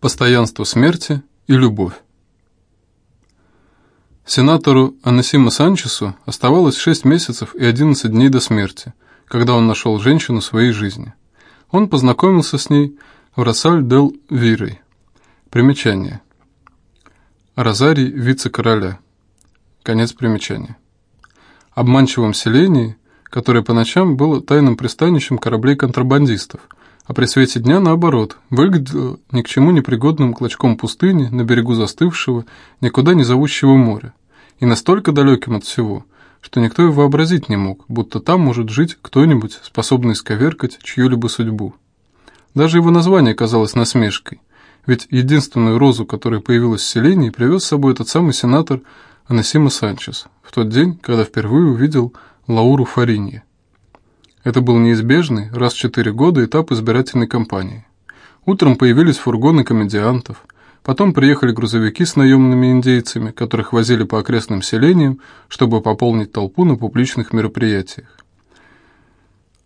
Постоянство смерти и любовь. Сенатору Анасимо Санчесу оставалось 6 месяцев и 11 дней до смерти, когда он нашел женщину своей жизни. Он познакомился с ней в Росаль дел Вирой. Примечание. Розарий вице-короля. Конец примечания. Обманчивом селении, которое по ночам было тайным пристанищем кораблей-контрабандистов – а при свете дня, наоборот, выглядело ни к чему непригодным клочком пустыни на берегу застывшего, никуда не зовущего моря, и настолько далеким от всего, что никто и вообразить не мог, будто там может жить кто-нибудь, способный сковеркать чью-либо судьбу. Даже его название казалось насмешкой, ведь единственную розу, которая появилась в селении, привез с собой этот самый сенатор Анасима Санчес в тот день, когда впервые увидел Лауру Фаринье. Это был неизбежный, раз в четыре года, этап избирательной кампании. Утром появились фургоны комедиантов, потом приехали грузовики с наемными индейцами, которых возили по окрестным селениям, чтобы пополнить толпу на публичных мероприятиях.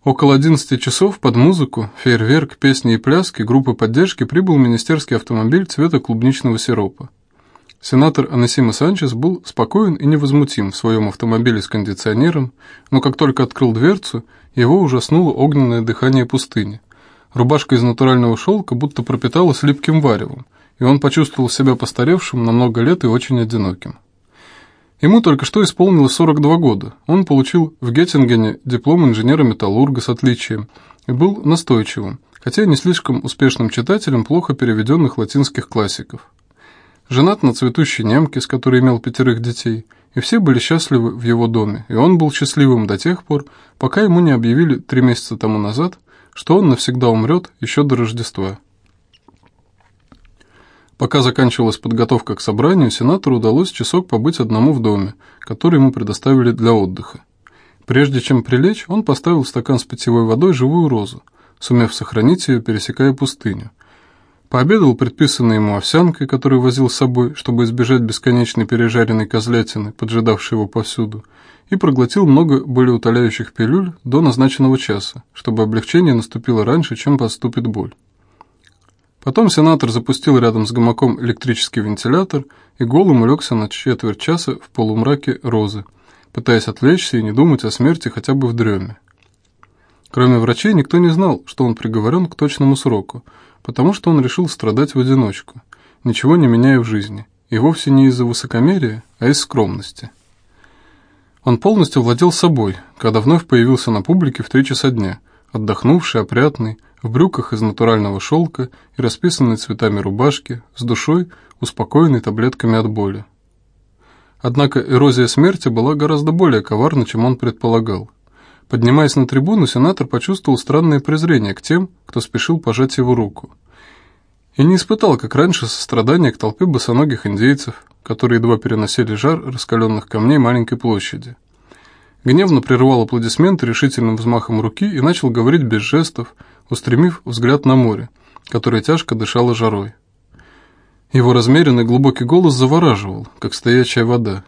Около 11 часов под музыку, фейерверк, песни и пляски группы поддержки прибыл министерский автомобиль цвета клубничного сиропа. Сенатор Анасима Санчес был спокоен и невозмутим в своем автомобиле с кондиционером, но как только открыл дверцу, его ужаснуло огненное дыхание пустыни. Рубашка из натурального шелка будто пропиталась липким варевом, и он почувствовал себя постаревшим на много лет и очень одиноким. Ему только что исполнилось 42 года. Он получил в Геттингене диплом инженера-металлурга с отличием и был настойчивым, хотя не слишком успешным читателем плохо переведенных латинских классиков женат на цветущей немке, с которой имел пятерых детей, и все были счастливы в его доме, и он был счастливым до тех пор, пока ему не объявили три месяца тому назад, что он навсегда умрет еще до Рождества. Пока заканчивалась подготовка к собранию, сенатору удалось часок побыть одному в доме, который ему предоставили для отдыха. Прежде чем прилечь, он поставил в стакан с питьевой водой живую розу, сумев сохранить ее, пересекая пустыню, Пообедал предписанной ему овсянкой, которую возил с собой, чтобы избежать бесконечной пережаренной козлятины, поджидавшей его повсюду, и проглотил много болеутоляющих пилюль до назначенного часа, чтобы облегчение наступило раньше, чем поступит боль. Потом сенатор запустил рядом с гамаком электрический вентилятор и голым улегся на четверть часа в полумраке розы, пытаясь отвлечься и не думать о смерти хотя бы в дреме. Кроме врачей, никто не знал, что он приговорен к точному сроку, потому что он решил страдать в одиночку, ничего не меняя в жизни, и вовсе не из-за высокомерия, а из скромности. Он полностью владел собой, когда вновь появился на публике в три часа дня, отдохнувший, опрятный, в брюках из натурального шелка и расписанной цветами рубашки, с душой, успокоенной таблетками от боли. Однако эрозия смерти была гораздо более коварна, чем он предполагал. Поднимаясь на трибуну, сенатор почувствовал странное презрение к тем, кто спешил пожать его руку. И не испытал, как раньше, сострадания к толпе босоногих индейцев, которые едва переносили жар раскаленных камней маленькой площади. Гневно прервал аплодисменты решительным взмахом руки и начал говорить без жестов, устремив взгляд на море, которое тяжко дышало жарой. Его размеренный глубокий голос завораживал, как стоячая вода.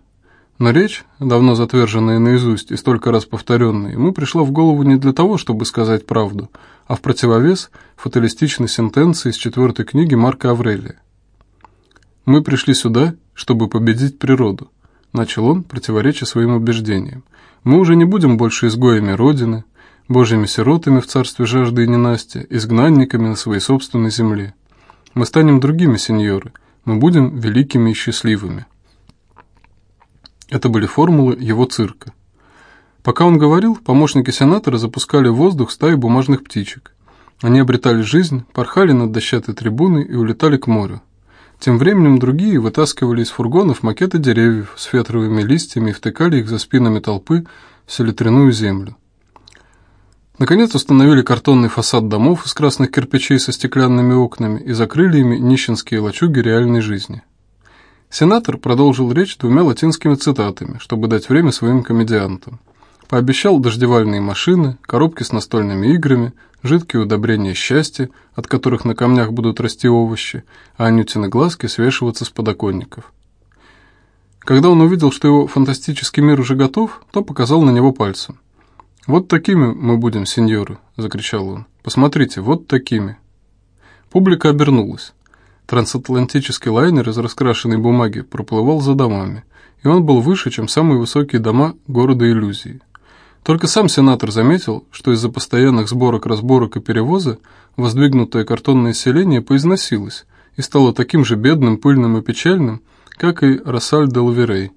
Но речь, давно затверженная наизусть и столько раз повторенная, ему пришла в голову не для того, чтобы сказать правду, а в противовес фаталистичной сентенции из четвертой книги Марка Аврелия. «Мы пришли сюда, чтобы победить природу», — начал он, противореча своим убеждениям. «Мы уже не будем больше изгоями Родины, божьими сиротами в царстве жажды и ненастья, изгнанниками на своей собственной земле. Мы станем другими, сеньоры, мы будем великими и счастливыми». Это были формулы его цирка. Пока он говорил, помощники сенатора запускали в воздух стаи бумажных птичек. Они обретали жизнь, порхали над дощатой трибуной и улетали к морю. Тем временем другие вытаскивали из фургонов макеты деревьев с фетровыми листьями и втыкали их за спинами толпы в селитряную землю. Наконец установили картонный фасад домов из красных кирпичей со стеклянными окнами и закрыли ими нищенские лачуги реальной жизни. Сенатор продолжил речь двумя латинскими цитатами, чтобы дать время своим комедиантам. Пообещал дождевальные машины, коробки с настольными играми, жидкие удобрения счастья, от которых на камнях будут расти овощи, а анютины глазки свешиваться с подоконников. Когда он увидел, что его фантастический мир уже готов, то показал на него пальцем. «Вот такими мы будем, сеньоры!» – закричал он. «Посмотрите, вот такими!» Публика обернулась. Трансатлантический лайнер из раскрашенной бумаги проплывал за домами, и он был выше, чем самые высокие дома города иллюзии. Только сам сенатор заметил, что из-за постоянных сборок, разборок и перевоза воздвигнутое картонное селение поизносилось и стало таким же бедным, пыльным и печальным, как и Рассаль де Лаверей.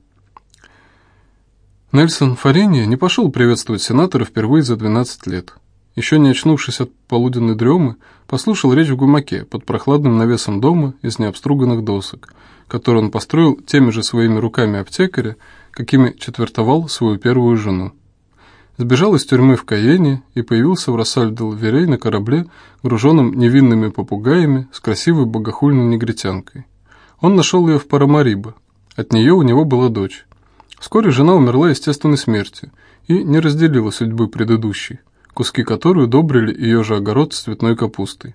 Нельсон Фарини не пошел приветствовать сенатора впервые за 12 лет. Еще не очнувшись от полуденной дремы, послушал речь в гумаке под прохладным навесом дома из необструганных досок, который он построил теми же своими руками аптекаря, какими четвертовал свою первую жену сбежал из тюрьмы в Каене и появился в Рассаль-дел-Верей на корабле, груженном невинными попугаями с красивой богохульной негритянкой. Он нашел ее в Парамарибо. От нее у него была дочь. Вскоре жена умерла естественной смертью и не разделила судьбы предыдущей, куски которой удобрили ее же огород с цветной капустой.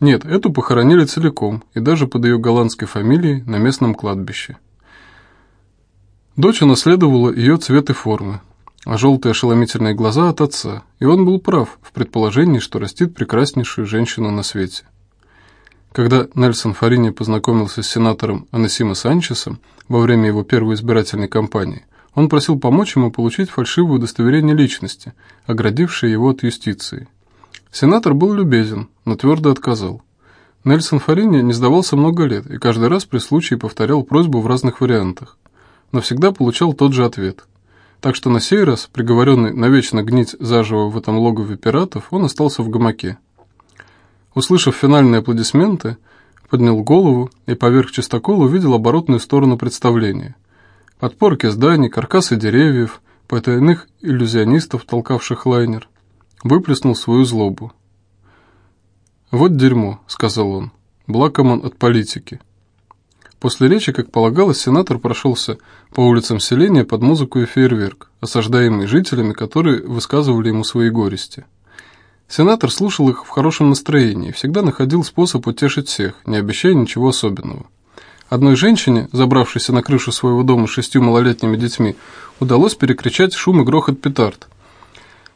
Нет, эту похоронили целиком и даже под ее голландской фамилией на местном кладбище. Дочь унаследовала ее цвет и формы, а желтые ошеломительные глаза от отца, и он был прав в предположении, что растит прекраснейшую женщину на свете. Когда Нельсон Фарини познакомился с сенатором Анасимо Санчесом во время его первой избирательной кампании, он просил помочь ему получить фальшивое удостоверение личности, оградившее его от юстиции. Сенатор был любезен, но твердо отказал. Нельсон Фарини не сдавался много лет и каждый раз при случае повторял просьбу в разных вариантах, но всегда получал тот же ответ – так что на сей раз, приговоренный навечно гнить заживо в этом логове пиратов, он остался в гамаке. Услышав финальные аплодисменты, поднял голову и поверх чистокола увидел оборотную сторону представления. Подпорки зданий, каркасы деревьев, потайных иллюзионистов, толкавших лайнер. Выплеснул свою злобу. «Вот дерьмо», — сказал он. «Блакоман от политики. После речи, как полагалось, сенатор прошелся по улицам селения под музыку и фейерверк, осаждаемый жителями, которые высказывали ему свои горести. Сенатор слушал их в хорошем настроении и всегда находил способ утешить всех, не обещая ничего особенного. Одной женщине, забравшейся на крышу своего дома с шестью малолетними детьми, удалось перекричать шум и грохот петард.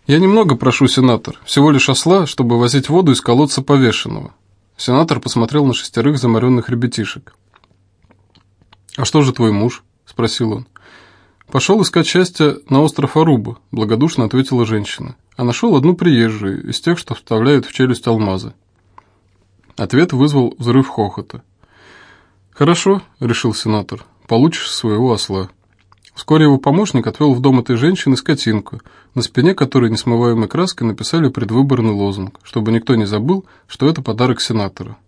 «Я немного прошу, сенатор, всего лишь осла, чтобы возить воду из колодца повешенного». Сенатор посмотрел на шестерых заморенных ребятишек. «А что же твой муж?» – спросил он. «Пошел искать счастье на остров Аруба», – благодушно ответила женщина. «А нашел одну приезжую, из тех, что вставляют в челюсть алмазы». Ответ вызвал взрыв хохота. «Хорошо», – решил сенатор, – «получишь своего осла». Вскоре его помощник отвел в дом этой женщины скотинку, на спине которой несмываемой краской написали предвыборный лозунг, чтобы никто не забыл, что это подарок сенатора.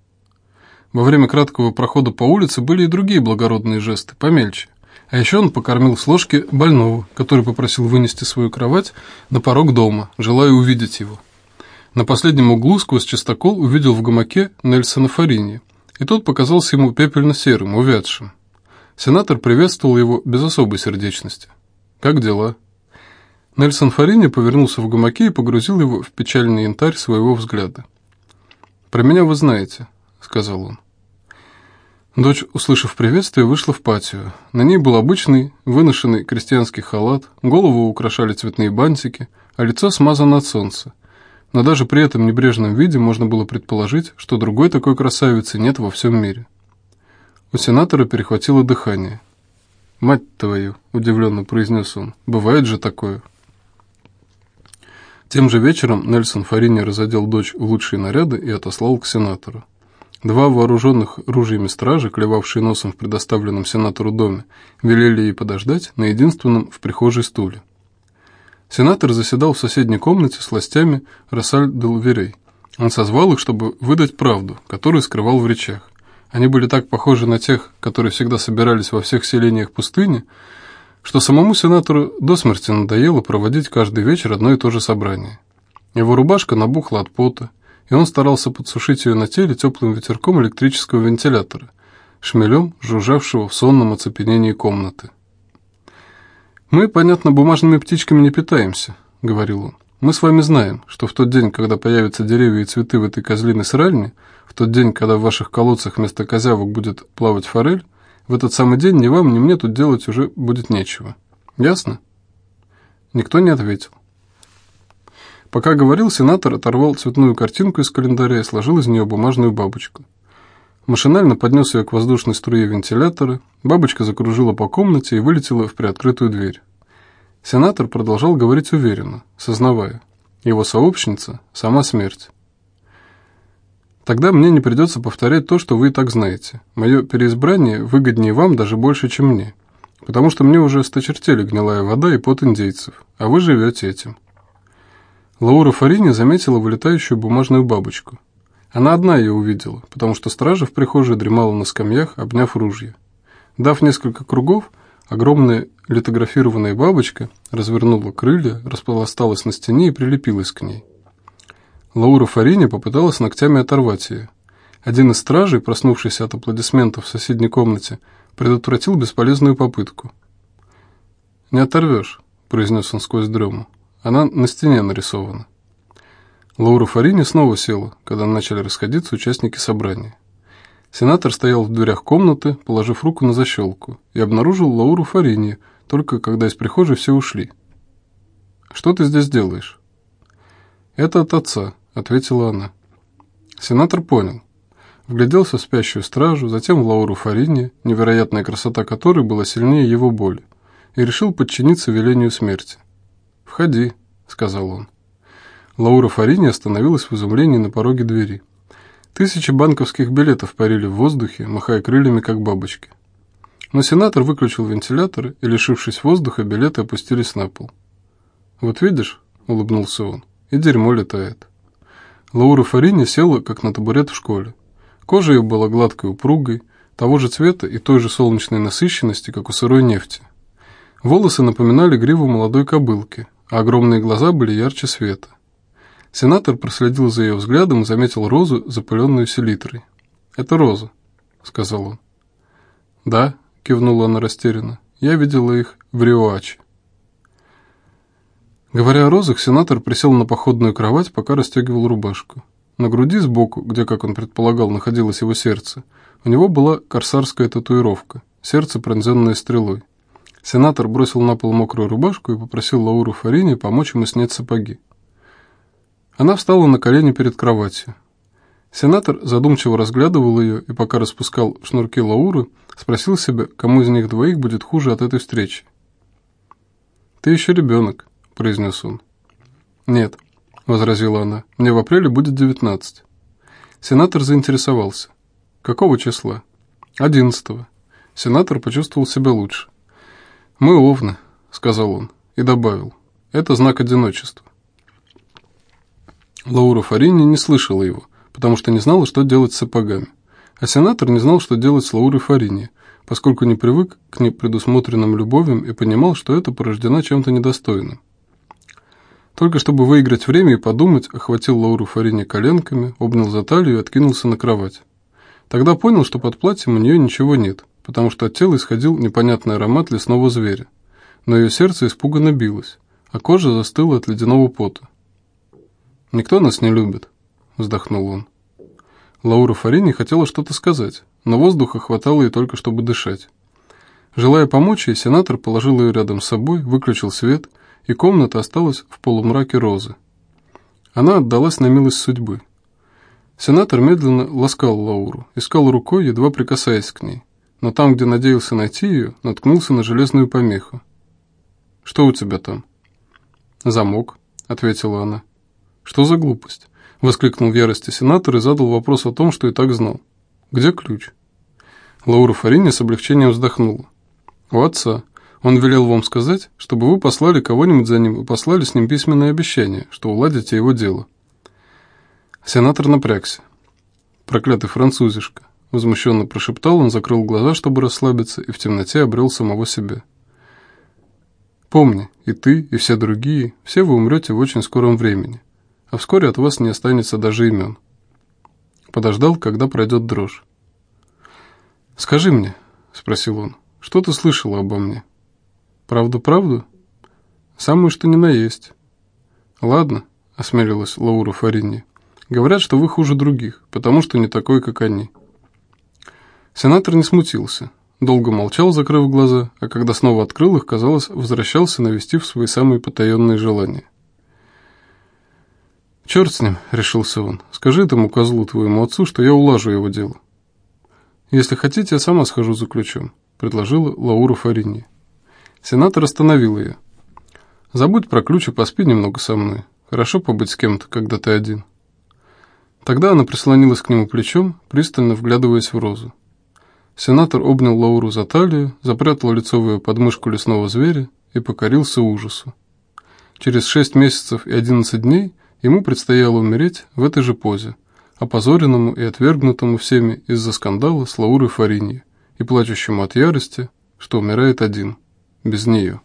Во время краткого прохода по улице были и другие благородные жесты, помельче. А еще он покормил с ложки больного, который попросил вынести свою кровать на порог дома, желая увидеть его. На последнем углу сквозь частокол увидел в гамаке Нельсона Фарини, и тот показался ему пепельно-серым, увядшим. Сенатор приветствовал его без особой сердечности. «Как дела?» Нельсон Фарини повернулся в гамаке и погрузил его в печальный янтарь своего взгляда. «Про меня вы знаете», — сказал он. Дочь, услышав приветствие, вышла в патио. На ней был обычный, выношенный крестьянский халат, голову украшали цветные бантики, а лицо смазано от солнца. Но даже при этом небрежном виде можно было предположить, что другой такой красавицы нет во всем мире. У сенатора перехватило дыхание. «Мать твою!» – удивленно произнес он. «Бывает же такое!» Тем же вечером Нельсон Фарини разодел дочь в лучшие наряды и отослал к сенатору. Два вооруженных ружьями стражи, клевавшие носом в предоставленном сенатору доме, велели ей подождать на единственном в прихожей стуле. Сенатор заседал в соседней комнате с властями Рассаль Делверей. Он созвал их, чтобы выдать правду, которую скрывал в речах. Они были так похожи на тех, которые всегда собирались во всех селениях пустыни, что самому сенатору до смерти надоело проводить каждый вечер одно и то же собрание. Его рубашка набухла от пота, и он старался подсушить ее на теле теплым ветерком электрического вентилятора, шмелем, жужжавшего в сонном оцепенении комнаты. «Мы, понятно, бумажными птичками не питаемся», — говорил он. «Мы с вами знаем, что в тот день, когда появятся деревья и цветы в этой козлиной сральне, в тот день, когда в ваших колодцах вместо козявок будет плавать форель, в этот самый день ни вам, ни мне тут делать уже будет нечего. Ясно?» Никто не ответил. Пока говорил, сенатор оторвал цветную картинку из календаря и сложил из нее бумажную бабочку. Машинально поднес ее к воздушной струе вентилятора, бабочка закружила по комнате и вылетела в приоткрытую дверь. Сенатор продолжал говорить уверенно, сознавая. Его сообщница – сама смерть. Тогда мне не придется повторять то, что вы и так знаете. Мое переизбрание выгоднее вам даже больше, чем мне. Потому что мне уже сточертели гнилая вода и пот индейцев, а вы живете этим. Лаура Фарини заметила вылетающую бумажную бабочку. Она одна ее увидела, потому что стража в прихожей дремала на скамьях, обняв ружья. Дав несколько кругов, огромная литографированная бабочка развернула крылья, распласталась на стене и прилепилась к ней. Лаура Фарини попыталась ногтями оторвать ее. Один из стражей, проснувшийся от аплодисментов в соседней комнате, предотвратил бесполезную попытку. «Не оторвешь», — произнес он сквозь дрему. «Она на стене нарисована». Лаура Фарини снова села, когда начали расходиться участники собрания. Сенатор стоял в дверях комнаты, положив руку на защелку, и обнаружил Лауру Фарини, только когда из прихожей все ушли. «Что ты здесь делаешь?» «Это от отца», — ответила она. Сенатор понял. Вгляделся в спящую стражу, затем в Лауру Фарини, невероятная красота которой была сильнее его боли, и решил подчиниться велению смерти. «Входи», — сказал он. Лаура Фарини остановилась в изумлении на пороге двери. Тысячи банковских билетов парили в воздухе, махая крыльями, как бабочки. Но сенатор выключил вентилятор, и, лишившись воздуха, билеты опустились на пол. «Вот видишь», — улыбнулся он, — «и дерьмо летает». Лаура Фарини села, как на табурет в школе. Кожа ее была гладкой упругой, того же цвета и той же солнечной насыщенности, как у сырой нефти. Волосы напоминали гриву молодой кобылки, а огромные глаза были ярче света. Сенатор проследил за ее взглядом и заметил розу, запыленную селитрой. «Это роза», — сказал он. «Да», — кивнула она растерянно, — «я видела их в Риоаче». Говоря о розах, сенатор присел на походную кровать, пока расстегивал рубашку. На груди сбоку, где, как он предполагал, находилось его сердце, у него была корсарская татуировка, сердце, пронзенное стрелой. Сенатор бросил на пол мокрую рубашку и попросил Лауру Фарини помочь ему снять сапоги. Она встала на колени перед кроватью. Сенатор задумчиво разглядывал ее и, пока распускал шнурки Лауры, спросил себя, кому из них двоих будет хуже от этой встречи. «Ты еще ребенок», — произнес он. «Нет», — возразила она, — «мне в апреле будет девятнадцать». Сенатор заинтересовался. «Какого числа?» «Одиннадцатого». Сенатор почувствовал себя лучше. «Мы овны», — сказал он, и добавил. «Это знак одиночества». Лаура Фарини не слышала его, потому что не знала, что делать с сапогами. А сенатор не знал, что делать с Лаурой Фарини, поскольку не привык к непредусмотренным любовям и понимал, что это порождено чем-то недостойным. Только чтобы выиграть время и подумать, охватил Лауру Фарини коленками, обнял за талию и откинулся на кровать. Тогда понял, что под платьем у нее ничего нет, потому что от тела исходил непонятный аромат лесного зверя. Но ее сердце испуганно билось, а кожа застыла от ледяного пота. «Никто нас не любит», — вздохнул он. Лаура Фарини хотела что-то сказать, но воздуха хватало ей только, чтобы дышать. Желая помочь ей, сенатор положил ее рядом с собой, выключил свет — и комната осталась в полумраке розы. Она отдалась на милость судьбы. Сенатор медленно ласкал Лауру, искал рукой, едва прикасаясь к ней, но там, где надеялся найти ее, наткнулся на железную помеху. «Что у тебя там?» «Замок», — ответила она. «Что за глупость?» — воскликнул в ярости сенатор и задал вопрос о том, что и так знал. «Где ключ?» Лаура Фарини с облегчением вздохнула. «У отца. Он велел вам сказать, чтобы вы послали кого-нибудь за ним и послали с ним письменное обещание, что уладите его дело. Сенатор напрягся. Проклятый французишка. Возмущенно прошептал он, закрыл глаза, чтобы расслабиться, и в темноте обрел самого себя. Помни, и ты, и все другие, все вы умрете в очень скором времени, а вскоре от вас не останется даже имен. Подождал, когда пройдет дрожь. «Скажи мне», — спросил он, — «что ты слышала обо мне?» Правду-правду? Самую что ни на есть. Ладно, осмелилась Лаура Фарини. Говорят, что вы хуже других, потому что не такой, как они. Сенатор не смутился. Долго молчал, закрыв глаза, а когда снова открыл их, казалось, возвращался, навестив свои самые потаенные желания. «Черт с ним», — решился он, — «скажи этому козлу твоему отцу, что я улажу его дело». «Если хотите, я сама схожу за ключом», — предложила Лаура Фарини. Сенатор остановил ее. «Забудь про ключ и поспи немного со мной. Хорошо побыть с кем-то, когда ты один». Тогда она прислонилась к нему плечом, пристально вглядываясь в розу. Сенатор обнял Лауру за талию, запрятал лицо в ее подмышку лесного зверя и покорился ужасу. Через шесть месяцев и одиннадцать дней ему предстояло умереть в этой же позе, опозоренному и отвергнутому всеми из-за скандала с Лаурой Фариньи и плачущему от ярости, что умирает один, без нее.